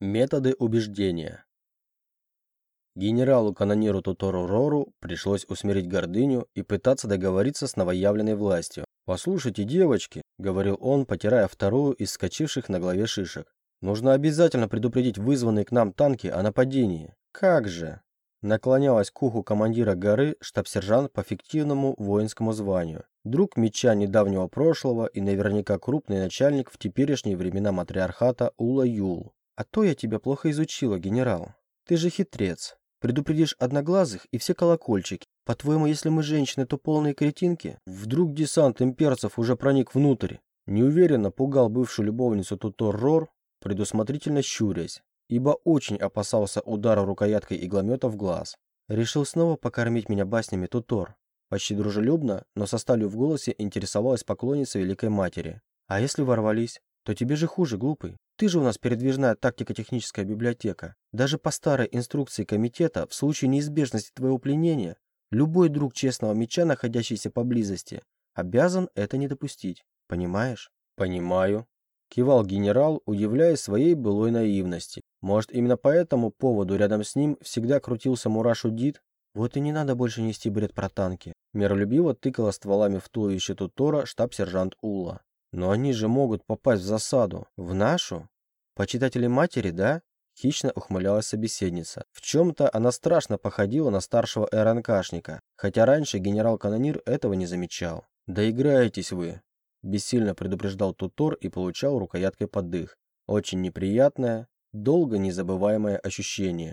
Методы убеждения. Генералу-канониру Тутору Рору пришлось усмирить гордыню и пытаться договориться с новоявленной властью. «Послушайте, девочки», — говорил он, потирая вторую из скачивших на голове шишек, «нужно обязательно предупредить вызванные к нам танки о нападении». «Как же?» Наклонялась к уху командира горы штаб-сержант по фиктивному воинскому званию. Друг меча недавнего прошлого и наверняка крупный начальник в теперешние времена матриархата Ула Юл. А то я тебя плохо изучила, генерал. Ты же хитрец. Предупредишь одноглазых и все колокольчики. По-твоему, если мы женщины, то полные кретинки? Вдруг десант имперцев уже проник внутрь? Неуверенно пугал бывшую любовницу Тутор Рор, предусмотрительно щурясь, ибо очень опасался удара рукояткой игломета в глаз. Решил снова покормить меня баснями Тутор. Почти дружелюбно, но со сталью в голосе интересовалась поклонница Великой Матери. А если ворвались? То тебе же хуже, глупый. Ты же у нас передвижная тактико-техническая библиотека. Даже по старой инструкции комитета, в случае неизбежности твоего пленения, любой друг честного меча, находящийся поблизости, обязан это не допустить. Понимаешь? Понимаю. Кивал генерал, удивляясь своей былой наивности. Может, именно по этому поводу рядом с ним всегда крутился Мурашу Дид? Вот и не надо больше нести бред про танки. Миролюбиво тыкала стволами в туловище Тутора штаб-сержант Ула. Но они же могут попасть в засаду. В нашу? Почитатели матери, да? Хищно ухмылялась собеседница. В чем-то она страшно походила на старшего РНКшника, хотя раньше генерал-канонир этого не замечал. «Да играетесь вы!» Бессильно предупреждал Тутор и получал рукояткой под дых. Очень неприятное, долго незабываемое ощущение.